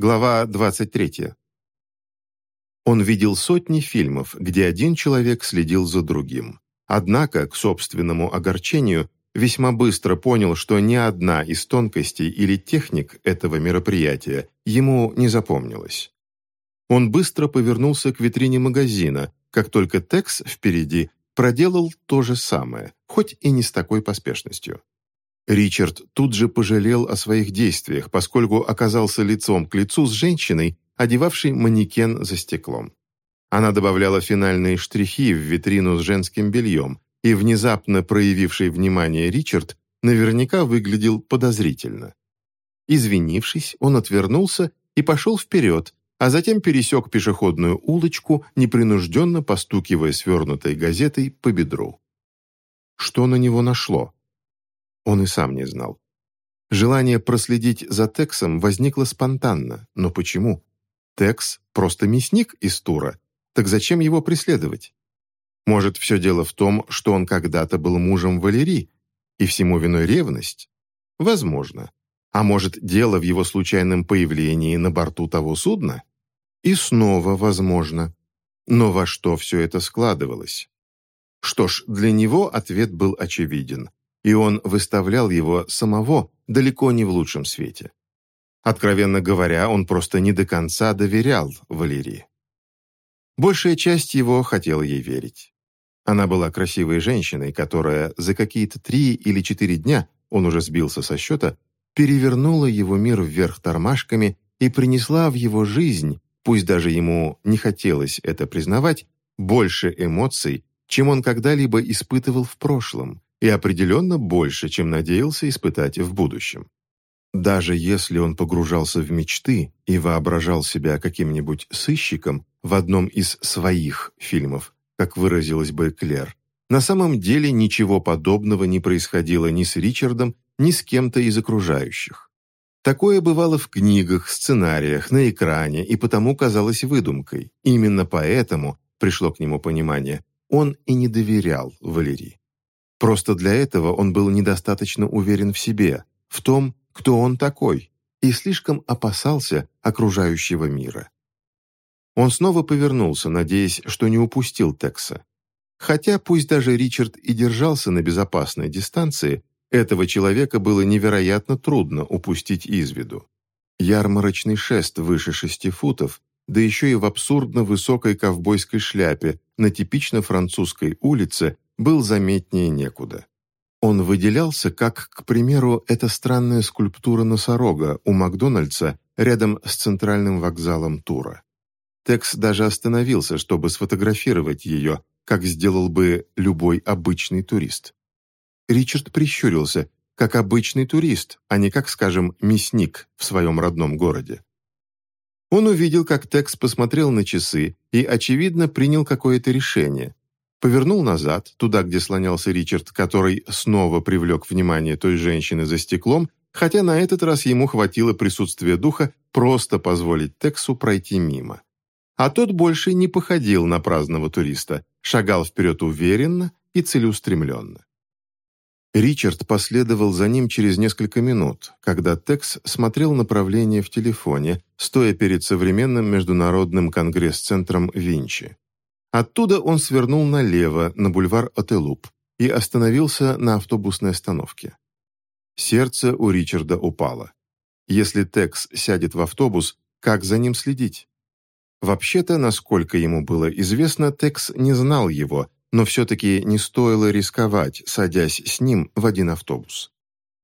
Глава 23. Он видел сотни фильмов, где один человек следил за другим. Однако, к собственному огорчению, весьма быстро понял, что ни одна из тонкостей или техник этого мероприятия ему не запомнилась. Он быстро повернулся к витрине магазина, как только Текс впереди проделал то же самое, хоть и не с такой поспешностью. Ричард тут же пожалел о своих действиях, поскольку оказался лицом к лицу с женщиной, одевавшей манекен за стеклом. Она добавляла финальные штрихи в витрину с женским бельем, и внезапно проявивший внимание Ричард наверняка выглядел подозрительно. Извинившись, он отвернулся и пошел вперед, а затем пересек пешеходную улочку, непринужденно постукивая свернутой газетой по бедру. Что на него нашло? Он и сам не знал. Желание проследить за Тексом возникло спонтанно, но почему? Текс – просто мясник из тура, так зачем его преследовать? Может, все дело в том, что он когда-то был мужем Валерии, и всему виной ревность? Возможно. А может, дело в его случайном появлении на борту того судна? И снова возможно. Но во что все это складывалось? Что ж, для него ответ был очевиден и он выставлял его самого далеко не в лучшем свете. Откровенно говоря, он просто не до конца доверял Валерии. Большая часть его хотела ей верить. Она была красивой женщиной, которая за какие-то три или четыре дня, он уже сбился со счета, перевернула его мир вверх тормашками и принесла в его жизнь, пусть даже ему не хотелось это признавать, больше эмоций, чем он когда-либо испытывал в прошлом, и определенно больше, чем надеялся испытать в будущем. Даже если он погружался в мечты и воображал себя каким-нибудь сыщиком в одном из своих фильмов, как выразилась бы Клер, на самом деле ничего подобного не происходило ни с Ричардом, ни с кем-то из окружающих. Такое бывало в книгах, сценариях, на экране, и потому казалось выдумкой. Именно поэтому, пришло к нему понимание, он и не доверял Валерии. Просто для этого он был недостаточно уверен в себе, в том, кто он такой, и слишком опасался окружающего мира. Он снова повернулся, надеясь, что не упустил Текса. Хотя пусть даже Ричард и держался на безопасной дистанции, этого человека было невероятно трудно упустить из виду. Ярмарочный шест выше шести футов, да еще и в абсурдно высокой ковбойской шляпе на типично французской улице был заметнее некуда. Он выделялся, как, к примеру, эта странная скульптура носорога у Макдональдса рядом с центральным вокзалом Тура. Текс даже остановился, чтобы сфотографировать ее, как сделал бы любой обычный турист. Ричард прищурился, как обычный турист, а не как, скажем, мясник в своем родном городе. Он увидел, как Текс посмотрел на часы и, очевидно, принял какое-то решение, повернул назад, туда, где слонялся Ричард, который снова привлек внимание той женщины за стеклом, хотя на этот раз ему хватило присутствия духа просто позволить Тексу пройти мимо. А тот больше не походил на праздного туриста, шагал вперед уверенно и целеустремленно. Ричард последовал за ним через несколько минут, когда Текс смотрел направление в телефоне, стоя перед современным международным конгресс-центром Винчи. Оттуда он свернул налево, на бульвар Отелуп, и остановился на автобусной остановке. Сердце у Ричарда упало. Если Текс сядет в автобус, как за ним следить? Вообще-то, насколько ему было известно, Текс не знал его, но все-таки не стоило рисковать, садясь с ним в один автобус.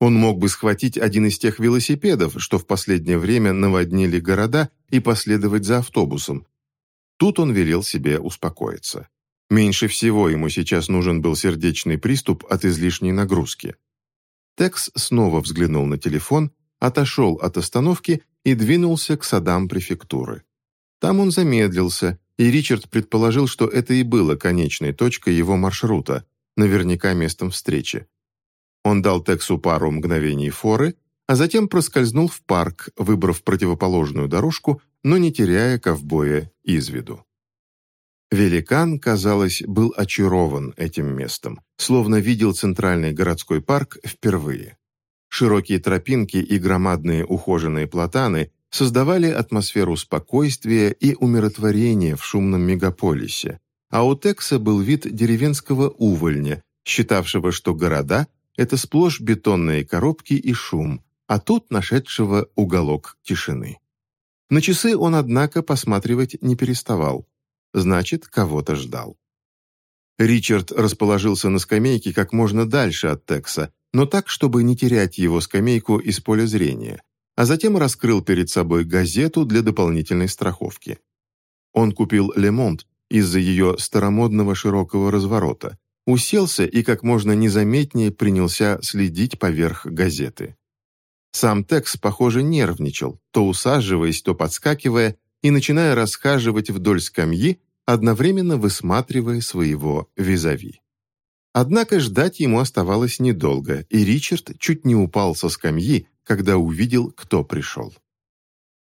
Он мог бы схватить один из тех велосипедов, что в последнее время наводнили города, и последовать за автобусом, Тут он велел себе успокоиться. Меньше всего ему сейчас нужен был сердечный приступ от излишней нагрузки. Текс снова взглянул на телефон, отошел от остановки и двинулся к садам префектуры. Там он замедлился, и Ричард предположил, что это и было конечной точкой его маршрута, наверняка местом встречи. Он дал Тексу пару мгновений форы, а затем проскользнул в парк, выбрав противоположную дорожку но не теряя ковбоя из виду. Великан, казалось, был очарован этим местом, словно видел центральный городской парк впервые. Широкие тропинки и громадные ухоженные платаны, создавали атмосферу спокойствия и умиротворения в шумном мегаполисе, а у Текса был вид деревенского увольня, считавшего, что города – это сплошь бетонные коробки и шум, а тут нашедшего уголок тишины. На часы он, однако, посматривать не переставал. Значит, кого-то ждал. Ричард расположился на скамейке как можно дальше от Текса, но так, чтобы не терять его скамейку из поля зрения, а затем раскрыл перед собой газету для дополнительной страховки. Он купил «Лемонт» из-за ее старомодного широкого разворота, уселся и как можно незаметнее принялся следить поверх газеты. Сам Текс, похоже, нервничал, то усаживаясь, то подскакивая и начиная расхаживать вдоль скамьи, одновременно высматривая своего визави. Однако ждать ему оставалось недолго, и Ричард чуть не упал со скамьи, когда увидел, кто пришел.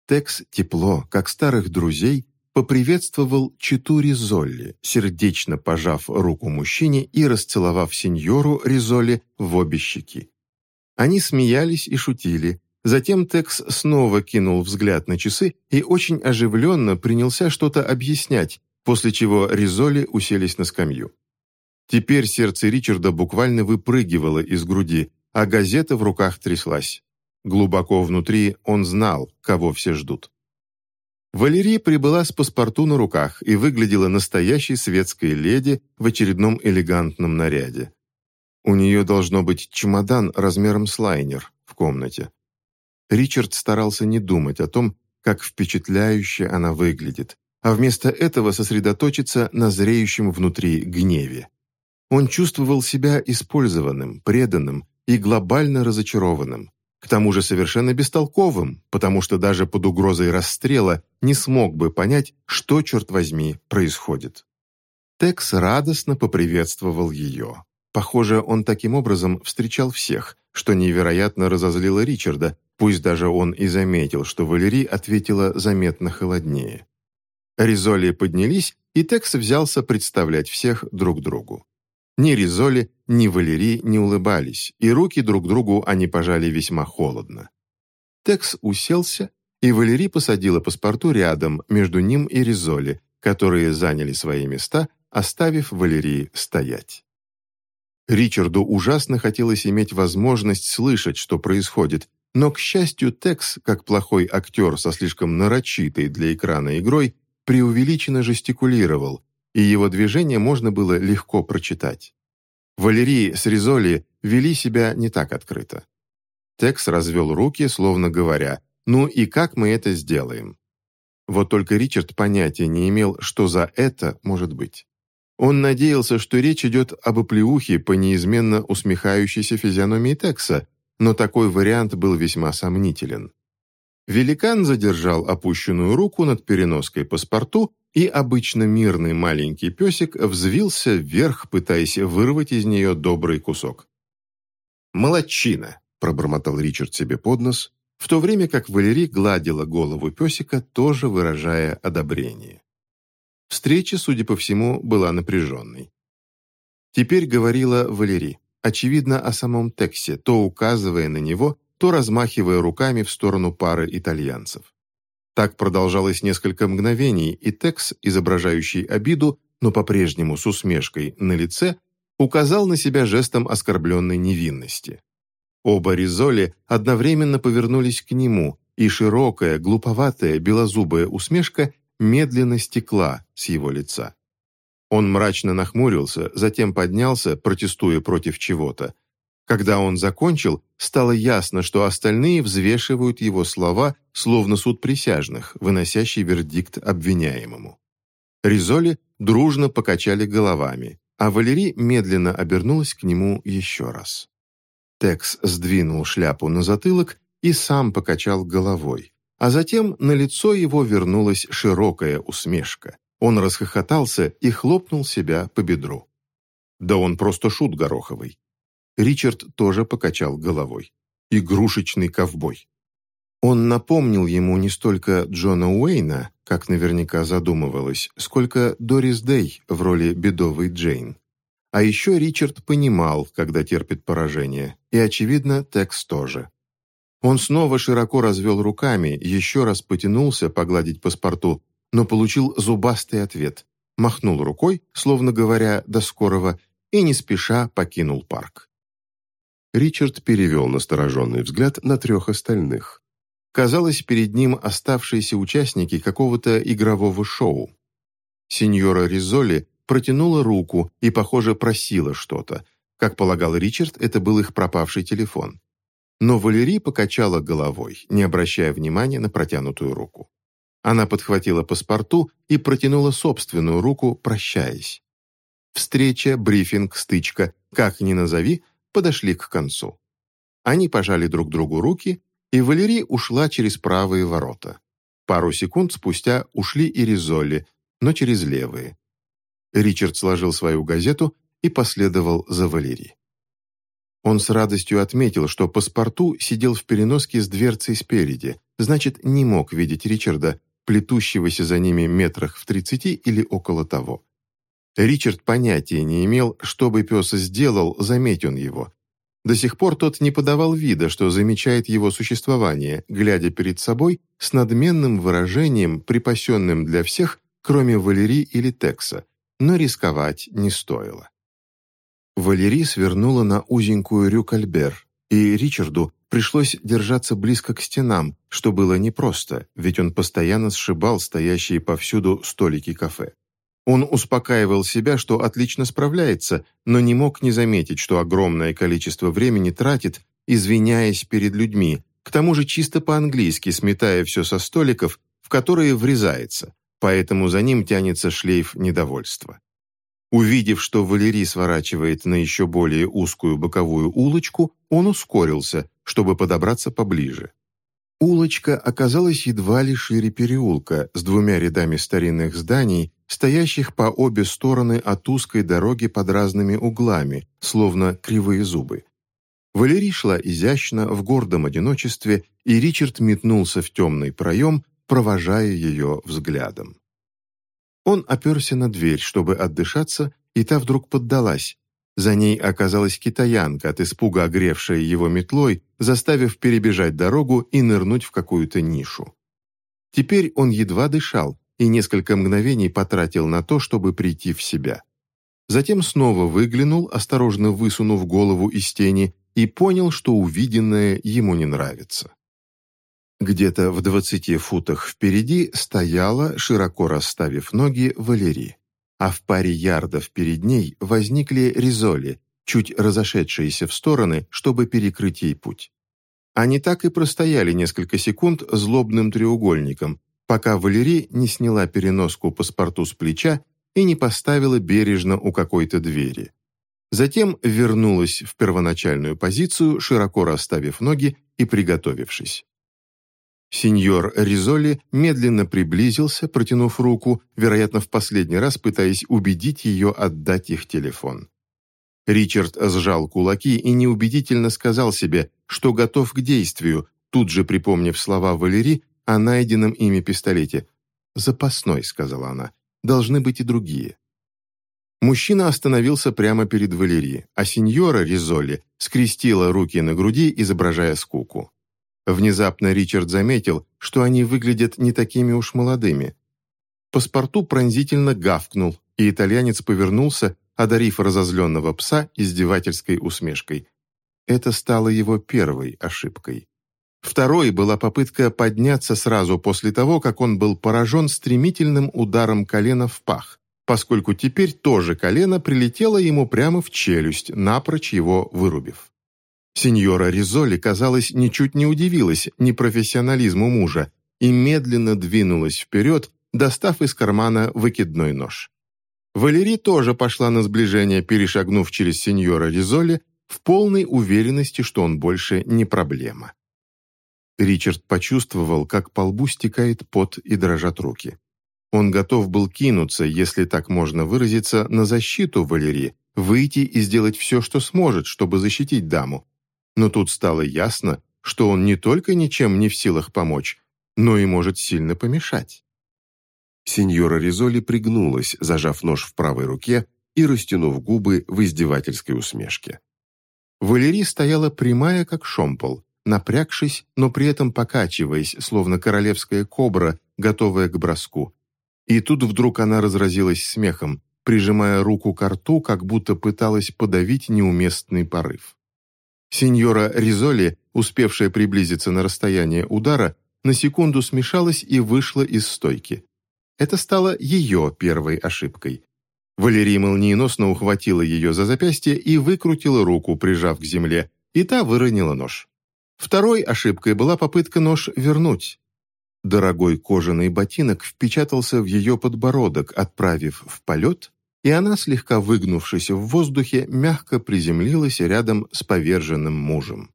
Текс тепло, как старых друзей, поприветствовал Читу Ризолли, сердечно пожав руку мужчине и расцеловав сеньору Ризолли в обе щеки. Они смеялись и шутили. Затем Текс снова кинул взгляд на часы и очень оживленно принялся что-то объяснять, после чего Ризоли уселись на скамью. Теперь сердце Ричарда буквально выпрыгивало из груди, а газета в руках тряслась. Глубоко внутри он знал, кого все ждут. Валерия прибыла с паспорту на руках и выглядела настоящей светской леди в очередном элегантном наряде. У нее должно быть чемодан размером с лайнер в комнате. Ричард старался не думать о том, как впечатляюще она выглядит, а вместо этого сосредоточиться на зреющем внутри гневе. Он чувствовал себя использованным, преданным и глобально разочарованным. К тому же совершенно бестолковым, потому что даже под угрозой расстрела не смог бы понять, что, черт возьми, происходит. Текс радостно поприветствовал ее. Похоже, он таким образом встречал всех, что невероятно разозлило Ричарда, пусть даже он и заметил, что Валерий ответила заметно холоднее. Ризоли поднялись, и Текс взялся представлять всех друг другу. Ни Ризоли, ни Валерий не улыбались, и руки друг другу они пожали весьма холодно. Текс уселся, и Валерий посадила паспорту рядом между ним и Ризоли, которые заняли свои места, оставив Валерии стоять. Ричарду ужасно хотелось иметь возможность слышать, что происходит, но, к счастью, Текс, как плохой актер со слишком нарочитой для экрана игрой, преувеличенно жестикулировал, и его движения можно было легко прочитать. Валерии с Ризоли вели себя не так открыто. Текс развел руки, словно говоря, «Ну и как мы это сделаем?» Вот только Ричард понятия не имел, что за это может быть. Он надеялся, что речь идет об оплеухе по неизменно усмехающейся физиономии Текса, но такой вариант был весьма сомнителен. Великан задержал опущенную руку над переноской паспорту и обычно мирный маленький песик взвился вверх, пытаясь вырвать из нее добрый кусок. «Молодчина!» – пробормотал Ричард себе под нос, в то время как Валерий гладила голову песика, тоже выражая одобрение. Встреча, судя по всему, была напряженной. Теперь говорила Валерий, очевидно, о самом Тексе, то указывая на него, то размахивая руками в сторону пары итальянцев. Так продолжалось несколько мгновений, и Текс, изображающий обиду, но по-прежнему с усмешкой на лице, указал на себя жестом оскорбленной невинности. Оба Ризоли одновременно повернулись к нему, и широкая, глуповатая, белозубая усмешка медленно стекла с его лица. Он мрачно нахмурился, затем поднялся, протестуя против чего-то, когда он закончил, стало ясно, что остальные взвешивают его слова, словно суд присяжных, выносящий вердикт обвиняемому. Ризоли дружно покачали головами, а Валерий медленно обернулась к нему еще раз. Текс сдвинул шляпу на затылок и сам покачал головой, а затем на лицо его вернулась широкая усмешка. Он расхохотался и хлопнул себя по бедру. Да он просто шут гороховый. Ричард тоже покачал головой. «Игрушечный ковбой». Он напомнил ему не столько Джона Уэйна, как наверняка задумывалось, сколько Дорис Дэй в роли бедовой Джейн. А еще Ричард понимал, когда терпит поражение, и, очевидно, Текс тоже. Он снова широко развел руками, еще раз потянулся погладить паспорту, но получил зубастый ответ. Махнул рукой, словно говоря «до скорого», и не спеша покинул парк. Ричард перевел настороженный взгляд на трех остальных. Казалось, перед ним оставшиеся участники какого-то игрового шоу. Сеньора Ризоли протянула руку и, похоже, просила что-то. Как полагал Ричард, это был их пропавший телефон. Но Валерий покачала головой, не обращая внимания на протянутую руку. Она подхватила паспорту и протянула собственную руку, прощаясь. Встреча, брифинг, стычка, как ни назови, подошли к концу. Они пожали друг другу руки, и Валерий ушла через правые ворота. Пару секунд спустя ушли и Ризолли, но через левые. Ричард сложил свою газету и последовал за Валерий. Он с радостью отметил, что паспорту сидел в переноске с дверцей спереди, значит, не мог видеть Ричарда, плетущегося за ними метрах в тридцати или около того. Ричард понятия не имел, что бы пес сделал, заметь он его. До сих пор тот не подавал вида, что замечает его существование, глядя перед собой с надменным выражением, припасенным для всех, кроме Валерии или Текса, но рисковать не стоило. Валерий свернула на узенькую рюкальбер, и Ричарду пришлось держаться близко к стенам, что было непросто, ведь он постоянно сшибал стоящие повсюду столики кафе. Он успокаивал себя, что отлично справляется, но не мог не заметить, что огромное количество времени тратит, извиняясь перед людьми, к тому же чисто по-английски сметая все со столиков, в которые врезается, поэтому за ним тянется шлейф недовольства. Увидев, что Валерий сворачивает на еще более узкую боковую улочку, он ускорился, чтобы подобраться поближе. Улочка оказалась едва ли шире переулка, с двумя рядами старинных зданий, стоящих по обе стороны от узкой дороги под разными углами, словно кривые зубы. Валерий шла изящно, в гордом одиночестве, и Ричард метнулся в темный проем, провожая ее взглядом. Он оперся на дверь, чтобы отдышаться, и та вдруг поддалась. За ней оказалась китаянка, от испуга огревшая его метлой, заставив перебежать дорогу и нырнуть в какую-то нишу. Теперь он едва дышал, и несколько мгновений потратил на то, чтобы прийти в себя. Затем снова выглянул, осторожно высунув голову из тени, и понял, что увиденное ему не нравится. Где-то в двадцати футах впереди стояла, широко расставив ноги, Валерий, а в паре ярдов перед ней возникли Ризоли, чуть разошедшиеся в стороны, чтобы перекрыть ей путь. Они так и простояли несколько секунд злобным треугольником, пока Валерий не сняла переноску паспорту с плеча и не поставила бережно у какой-то двери. Затем вернулась в первоначальную позицию, широко расставив ноги и приготовившись. Сеньор Ризоли медленно приблизился, протянув руку, вероятно, в последний раз пытаясь убедить ее отдать их телефон. Ричард сжал кулаки и неубедительно сказал себе, что готов к действию, тут же припомнив слова Валерии о найденном ими пистолете. «Запасной», — сказала она, — «должны быть и другие». Мужчина остановился прямо перед Валерией, а сеньора Ризоли скрестила руки на груди, изображая скуку. Внезапно Ричард заметил, что они выглядят не такими уж молодыми. Паспорту пронзительно гавкнул, и итальянец повернулся, одарив разозленного пса издевательской усмешкой. Это стало его первой ошибкой. Второй была попытка подняться сразу после того, как он был поражен стремительным ударом колена в пах, поскольку теперь тоже колено прилетело ему прямо в челюсть, напрочь его вырубив. Сеньора Ризоли, казалось, ничуть не удивилась непрофессионализму мужа и медленно двинулась вперед, достав из кармана выкидной нож. Валерий тоже пошла на сближение, перешагнув через сеньора Ризоли в полной уверенности, что он больше не проблема. Ричард почувствовал, как по лбу стекает пот и дрожат руки. Он готов был кинуться, если так можно выразиться, на защиту Валерии, выйти и сделать все, что сможет, чтобы защитить даму. Но тут стало ясно, что он не только ничем не в силах помочь, но и может сильно помешать. Сеньора Ризоли пригнулась, зажав нож в правой руке и растянув губы в издевательской усмешке. Валерий стояла прямая, как шомпол, напрягшись, но при этом покачиваясь, словно королевская кобра, готовая к броску. И тут вдруг она разразилась смехом, прижимая руку к рту, как будто пыталась подавить неуместный порыв. Сеньора Ризоли, успевшая приблизиться на расстояние удара, на секунду смешалась и вышла из стойки. Это стало ее первой ошибкой. Валерия молниеносно ухватила ее за запястье и выкрутила руку, прижав к земле, и та выронила нож. Второй ошибкой была попытка нож вернуть. Дорогой кожаный ботинок впечатался в ее подбородок, отправив в полет, и она, слегка выгнувшись в воздухе, мягко приземлилась рядом с поверженным мужем.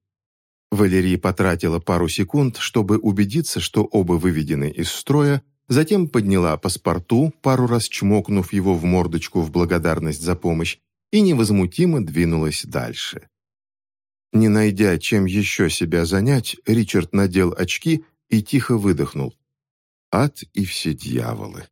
Валерия потратила пару секунд, чтобы убедиться, что оба выведены из строя, затем подняла паспорту, пару раз чмокнув его в мордочку в благодарность за помощь, и невозмутимо двинулась дальше. Не найдя, чем еще себя занять, Ричард надел очки и тихо выдохнул. Ад и все дьяволы.